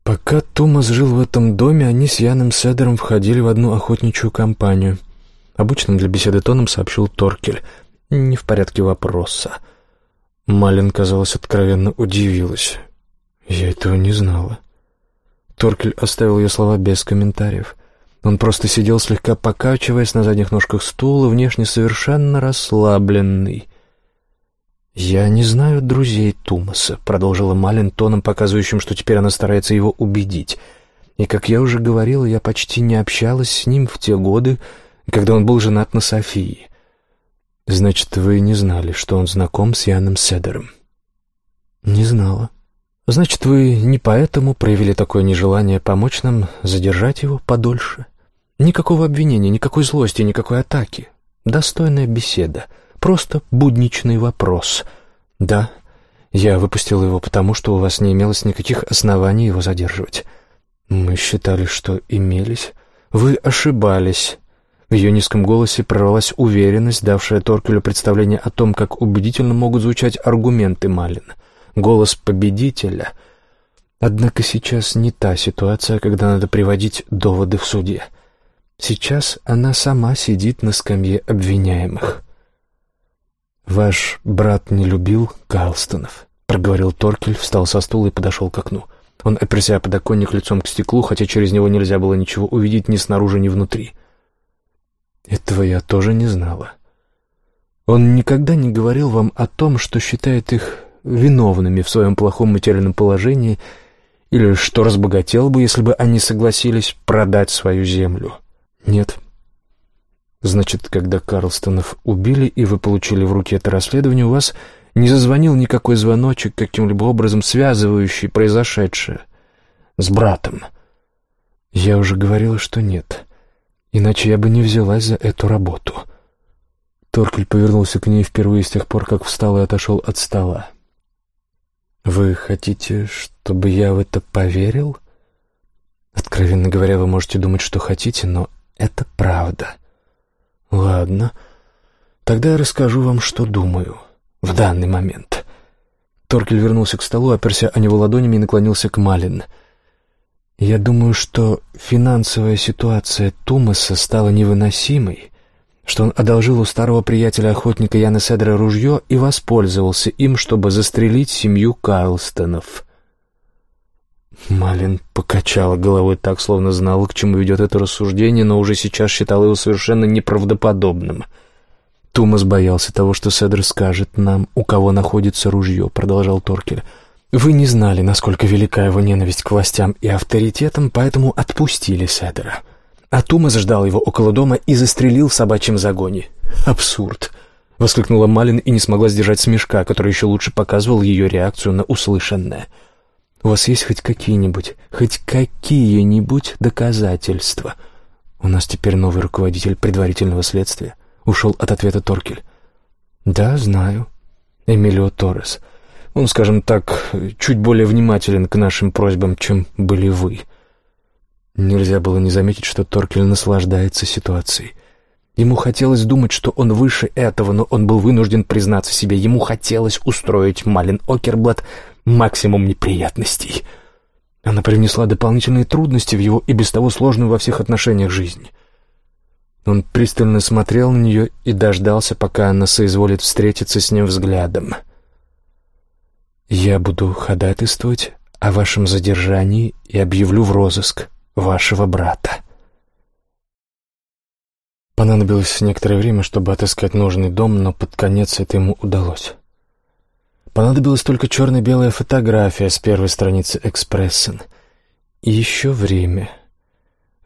Пока Томас жил в этом доме, они с Яном Седером входили в одну охотничью компанию. Обычным для беседы тоном сообщил Торкель. Не в порядке вопроса. Малин, казалось, откровенно удивилась. Я этого не знала. Торкель оставил ее слова без комментариев. Он просто сидел, слегка покачиваясь на задних ножках стула, внешне совершенно расслабленный. «Я не знаю друзей Тумаса», — продолжила Малин тоном, показывающим, что теперь она старается его убедить. «И, как я уже говорила, я почти не общалась с ним в те годы, когда он был женат на Софии. Значит, вы не знали, что он знаком с Яном Седером?» «Не знала. Значит, вы не поэтому проявили такое нежелание помочь нам задержать его подольше? Никакого обвинения, никакой злости, никакой атаки. Достойная беседа». Просто будничный вопрос. Да, я выпустил его потому, что у вас не имелось никаких оснований его задерживать. Мы считали, что имелись. Вы ошибались. В ее низком голосе прорвалась уверенность, давшая Торкелю представление о том, как убедительно могут звучать аргументы Малин. Голос победителя. Однако сейчас не та ситуация, когда надо приводить доводы в суде. Сейчас она сама сидит на скамье обвиняемых. «Ваш брат не любил Карлстонов», — проговорил Торкель, встал со стула и подошел к окну. Он оперся подоконник лицом к стеклу, хотя через него нельзя было ничего увидеть ни снаружи, ни внутри. Этого я тоже не знала. Он никогда не говорил вам о том, что считает их виновными в своем плохом материальном положении или что разбогател бы, если бы они согласились продать свою землю. Нет, Значит, когда Карлстонов убили, и вы получили в руки это расследование, у вас не зазвонил никакой звоночек, каким-либо образом связывающий произошедшее с братом? Я уже говорила, что нет. Иначе я бы не взялась за эту работу. Торкель повернулся к ней впервые с тех пор, как встал и отошел от стола. «Вы хотите, чтобы я в это поверил?» «Откровенно говоря, вы можете думать, что хотите, но это правда». «Ладно, тогда я расскажу вам, что думаю в данный момент. Торкель вернулся к столу, оперся о него ладонями и наклонился к Малин. «Я думаю, что финансовая ситуация Тумаса стала невыносимой, что он одолжил у старого приятеля-охотника Яна Седра ружье и воспользовался им, чтобы застрелить семью Карлстонов». Малин покачала головой так, словно знала, к чему ведет это рассуждение, но уже сейчас считала его совершенно неправдоподобным — Тумас боялся того, что Седр скажет нам, у кого находится ружье, продолжал Торкель. Вы не знали, насколько велика его ненависть к властям и авторитетам, поэтому отпустили Седера. А Тумас ждал его около дома и застрелил в собачьем загоне. Абсурд! — воскликнула Малин и не смогла сдержать смешка, который еще лучше показывал ее реакцию на услышанное. «У вас есть хоть какие-нибудь, хоть какие-нибудь доказательства? У нас теперь новый руководитель предварительного следствия ушел от ответа Торкель. «Да, знаю. Эмилио Торрес. Он, скажем так, чуть более внимателен к нашим просьбам, чем были вы». Нельзя было не заметить, что Торкель наслаждается ситуацией. Ему хотелось думать, что он выше этого, но он был вынужден признаться себе. Ему хотелось устроить Малин Окерблат максимум неприятностей. Она принесла дополнительные трудности в его и без того сложную во всех отношениях жизнь. Он пристально смотрел на нее и дождался, пока она соизволит встретиться с ним взглядом. «Я буду ходатайствовать о вашем задержании и объявлю в розыск вашего брата». Понадобилось некоторое время, чтобы отыскать нужный дом, но под конец это ему удалось. Понадобилась только черно-белая фотография с первой страницы «Экспрессен». И еще время.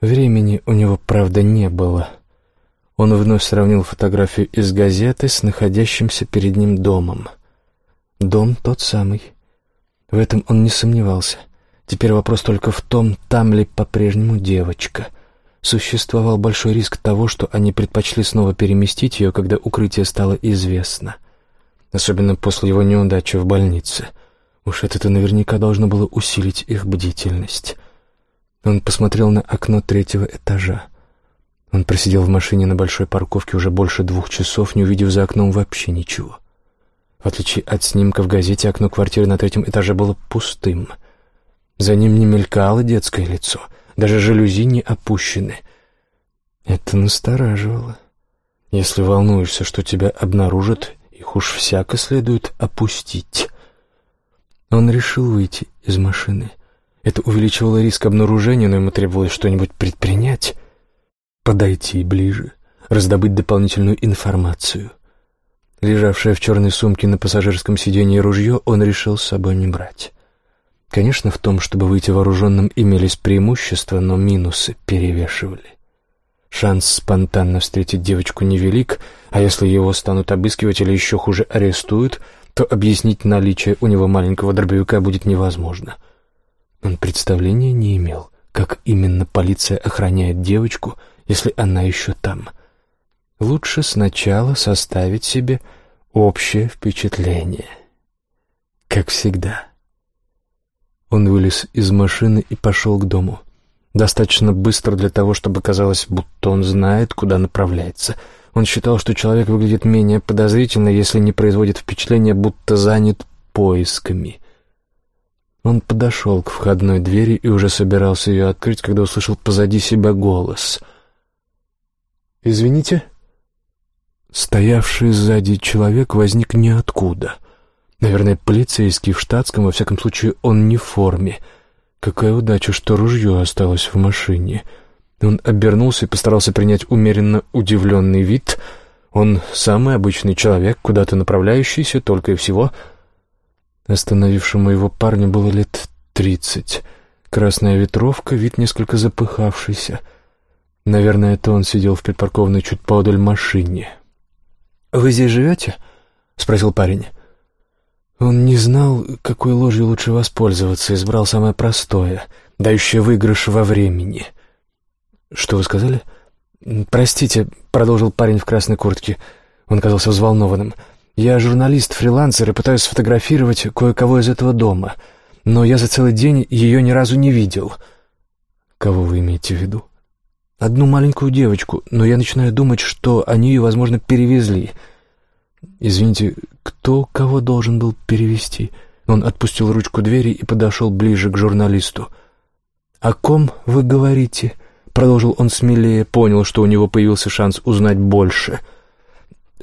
Времени у него, правда, не было — он вновь сравнил фотографию из газеты с находящимся перед ним домом. Дом тот самый. В этом он не сомневался. Теперь вопрос только в том, там ли по-прежнему девочка. Существовал большой риск того, что они предпочли снова переместить ее, когда укрытие стало известно. Особенно после его неудачи в больнице. Уж это-то наверняка должно было усилить их бдительность. Он посмотрел на окно третьего этажа. Он просидел в машине на большой парковке уже больше двух часов, не увидев за окном вообще ничего. В отличие от снимка в газете, окно квартиры на третьем этаже было пустым. За ним не мелькало детское лицо, даже жалюзи не опущены. Это настораживало. Если волнуешься, что тебя обнаружат, их уж всяко следует опустить. Он решил выйти из машины. Это увеличивало риск обнаружения, но ему требовалось что-нибудь предпринять подойти ближе, раздобыть дополнительную информацию. Лежавшее в черной сумке на пассажирском сиденье ружье он решил с собой не брать. Конечно, в том, чтобы выйти вооруженным, имелись преимущества, но минусы перевешивали. Шанс спонтанно встретить девочку невелик, а если его станут обыскивать или еще хуже арестуют, то объяснить наличие у него маленького дробовика будет невозможно. Он представления не имел, как именно полиция охраняет девочку — если она еще там. Лучше сначала составить себе общее впечатление. Как всегда. Он вылез из машины и пошел к дому. Достаточно быстро для того, чтобы казалось, будто он знает, куда направляется. Он считал, что человек выглядит менее подозрительно, если не производит впечатление, будто занят поисками. Он подошел к входной двери и уже собирался ее открыть, когда услышал позади себя голос — «Извините?» Стоявший сзади человек возник ниоткуда. Наверное, полицейский в штатском, во всяком случае, он не в форме. Какая удача, что ружье осталось в машине. Он обернулся и постарался принять умеренно удивленный вид. Он самый обычный человек, куда-то направляющийся, только и всего. Остановившему его парню было лет тридцать. Красная ветровка, вид несколько запыхавшийся — Наверное, это он сидел в припаркованной чуть поодаль машине. «Вы здесь живете?» — спросил парень. Он не знал, какой ложью лучше воспользоваться, избрал самое простое, дающее выигрыш во времени. «Что вы сказали?» «Простите», — продолжил парень в красной куртке. Он казался взволнованным. «Я журналист-фрилансер и пытаюсь сфотографировать кое-кого из этого дома, но я за целый день ее ни разу не видел». «Кого вы имеете в виду?» одну маленькую девочку, но я начинаю думать, что они ее, возможно, перевезли. Извините, кто кого должен был перевести? Он отпустил ручку двери и подошел ближе к журналисту. «О ком вы говорите?» — продолжил он смелее, понял, что у него появился шанс узнать больше.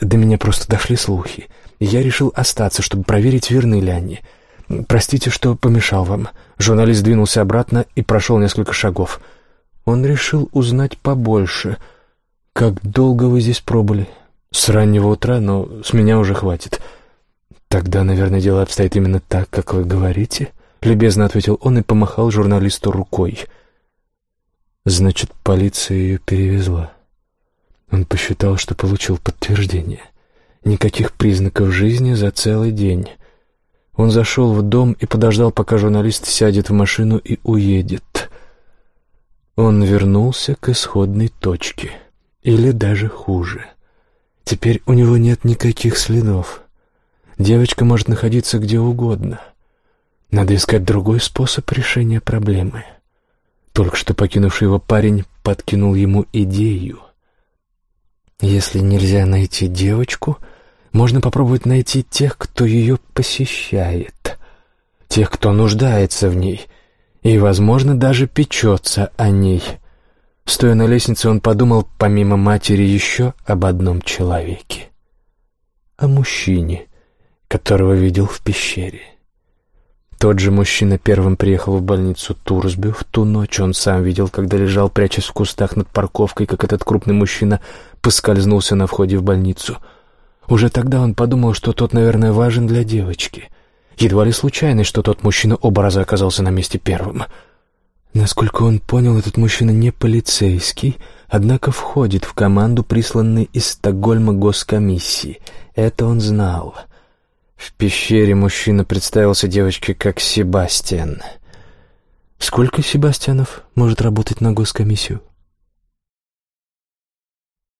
«До меня просто дошли слухи, я решил остаться, чтобы проверить, верны ли они. Простите, что помешал вам». Журналист двинулся обратно и прошел несколько шагов. Он решил узнать побольше. «Как долго вы здесь пробыли?» «С раннего утра, но с меня уже хватит». «Тогда, наверное, дело обстоит именно так, как вы говорите?» — любезно ответил он и помахал журналисту рукой. «Значит, полиция ее перевезла». Он посчитал, что получил подтверждение. Никаких признаков жизни за целый день. Он зашел в дом и подождал, пока журналист сядет в машину и уедет. Он вернулся к исходной точке. Или даже хуже. Теперь у него нет никаких следов. Девочка может находиться где угодно. Надо искать другой способ решения проблемы. Только что покинувший его парень подкинул ему идею. Если нельзя найти девочку, можно попробовать найти тех, кто ее посещает, тех, кто нуждается в ней и, возможно, даже печется о ней. Стоя на лестнице, он подумал, помимо матери, еще об одном человеке. О мужчине, которого видел в пещере. Тот же мужчина первым приехал в больницу Турсбю в ту ночь. Он сам видел, когда лежал, прячась в кустах над парковкой, как этот крупный мужчина поскользнулся на входе в больницу — уже тогда он подумал, что тот, наверное, важен для девочки. Едва ли случайно, что тот мужчина оба раза оказался на месте первым. Насколько он понял, этот мужчина не полицейский, однако входит в команду, присланной из Стокгольма госкомиссии. Это он знал. В пещере мужчина представился девочке как Себастьян. Сколько Себастьянов может работать на госкомиссию?